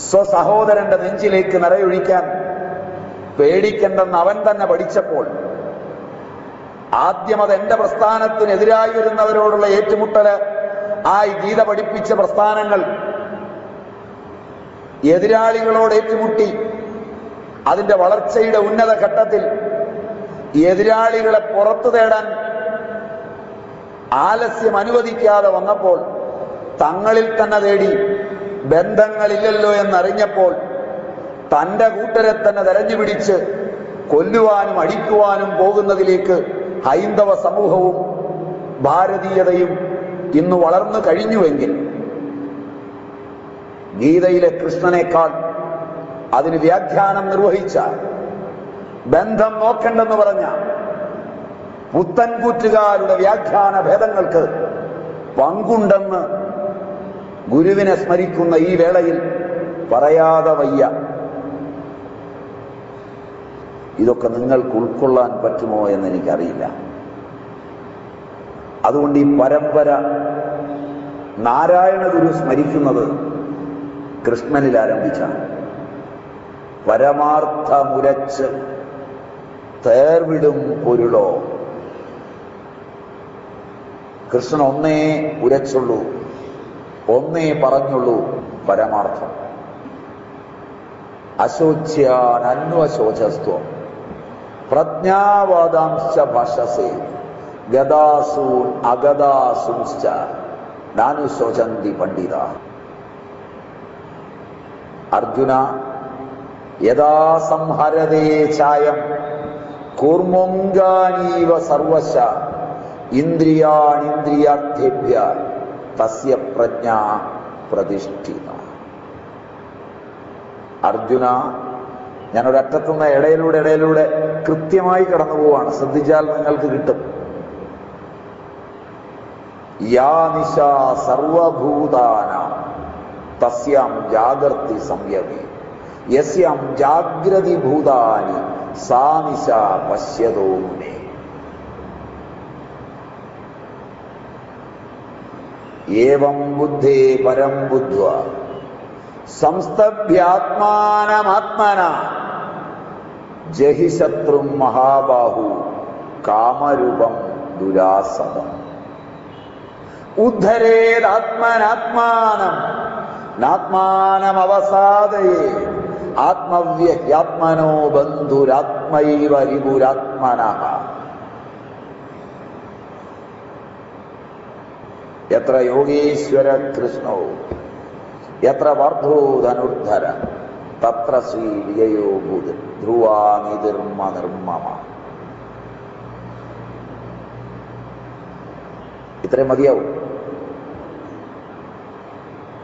സ്വസഹോദരന്റെ നെഞ്ചിലേക്ക് നിറയൊഴിക്കാൻ പേടിക്കണ്ടെന്ന് അവൻ തന്നെ പഠിച്ചപ്പോൾ ആദ്യം അത് എന്റെ പ്രസ്ഥാനത്തിനെതിരായി വരുന്നവരോടുള്ള ഏറ്റുമുട്ടൽ ആ ഗീത പഠിപ്പിച്ച പ്രസ്ഥാനങ്ങൾ എതിരാളികളോട് ഏറ്റുമുട്ടി അതിന്റെ വളർച്ചയുടെ ഉന്നത ഘട്ടത്തിൽ എതിരാളികളെ പുറത്തു തേടാൻ ആലസ്യം അനുവദിക്കാതെ വന്നപ്പോൾ തങ്ങളിൽ തന്നെ തേടി. ബന്ധങ്ങളില്ലല്ലോ എന്നറിഞ്ഞപ്പോൾ തന്റെ കൂട്ടരെ തന്നെ തെരഞ്ഞു പിടിച്ച് കൊല്ലുവാനും അടിക്കുവാനും പോകുന്നതിലേക്ക് ഹൈന്ദവ സമൂഹവും ഭാരതീയതയും ഇന്ന് വളർന്നു കഴിഞ്ഞുവെങ്കിൽ ഗീതയിലെ കൃഷ്ണനേക്കാൾ അതിന് വ്യാഖ്യാനം നിർവഹിച്ച ബന്ധം നോക്കണ്ടെന്ന് പറഞ്ഞ പുത്തൻകൂറ്റുകാരുടെ വ്യാഖ്യാന ഭേദങ്ങൾക്ക് പങ്കുണ്ടെന്ന് ഗുരുവിനെ സ്മരിക്കുന്ന ഈ വേളയിൽ പറയാതെ വയ്യ. ഇതൊക്കെ നിങ്ങൾക്ക് ഉൾക്കൊള്ളാൻ പറ്റുമോ എന്ന് എനിക്കറിയില്ല അതുകൊണ്ട് ഈ പരമ്പര നാരായണ ഗുരു സ്മരിക്കുന്നത് കൃഷ്ണനിൽ ആരംഭിച്ചാണ്. പരമാർത്ഥമുരച്ച് തേർവിടും പൊരുളോ. കൃഷ്ണൻ ഒന്നേ ഉരച്ചുള്ളൂ. ഒന്നേ പറഞ്ഞുള്ളൂ പരമാർത്ഥം. അശോച്യാൻ അന്വശോചസ്ത്വം. പ്രജ്ഞാവാദാംശ ഭഷസേ. ഗദാസൂൻ അഗദാസുംശ്ച. നാനുശോചന്തി പണ്ഡിത. അർജുന യഥാ സംഹരതേ ചായം കൂർമൊങ്കാനീവ സർവശ. ഇന്ദ്രിയാണിന്ദ്രിയാർത്ഥേഭ്യ. തസ്യ പ്രജ്ഞ പ്രതിഷ്ഠിത. അർജുന ഞാൻ ഒരറ്റത്തുനിന്ന് ഇടയിലൂടെ ഇടയിലൂടെ കൃത്യമായി കടന്നു പോവാണ്. ശ്രദ്ധിച്ചാൽ നിങ്ങൾക്ക് കിട്ടും. യാ നിശ സർവഭൂതാന തസ്യാം ജാഗർത്തി സംയമി. യസ്യം ജാഗ്രതി ഭൂതാനി സാ നിശ പശ്യതോ മുനേ ഏവം ബുദ്ധേ പരം ബുദ്ധ്വ സംസ്തഭ്യാത്മാനമാത്മന. ജഹി ശത്രും മഹാബാഹു കാമരൂപം ദുരാസതം. ഉദ്ധരേതാത്മനാത്മാനം. നാത്മാനമവസാദയേ. ആത്മവ്യഹ്യാത്മനോ ബന്ധുരാത്മൈവ എത്ര യോഗീശ്വര കൃഷ്ണോ എത്ര വർദ്ധോ ധനുർധര തത്ര ശ്രീ വിജയോ ഭൂത് ധ്രുവാനിതിർമ്മ നിർമ്മമ. ഇത്രയും മതിയാവും.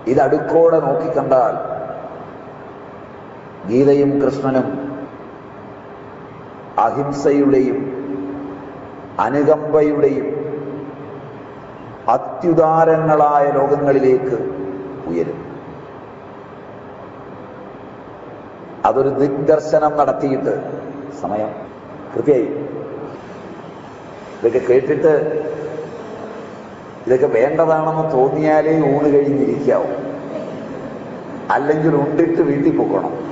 ഇതടുക്കോടെ നോക്കിക്കണ്ടാൽ ഗീതയും കൃഷ്ണനും അഹിംസയുടെയും അനുകമ്പയുടെയും അത്യുദാരങ്ങളായ ലോകങ്ങളിലേക്ക് ഉയരും. അതൊരു ദിഗ്ദർശനം നടത്തിയിട്ട് സമയം കൃത്യമായി. ഇതൊക്കെ കേട്ടിട്ട് ഇതൊക്കെ വേണ്ടതാണെന്ന് തോന്നിയാലേ ഊണ് കഴിഞ്ഞിരിക്കാവും. അല്ലെങ്കിൽ ഉണ്ടിട്ട് വീട്ടിൽ പോക്കണം.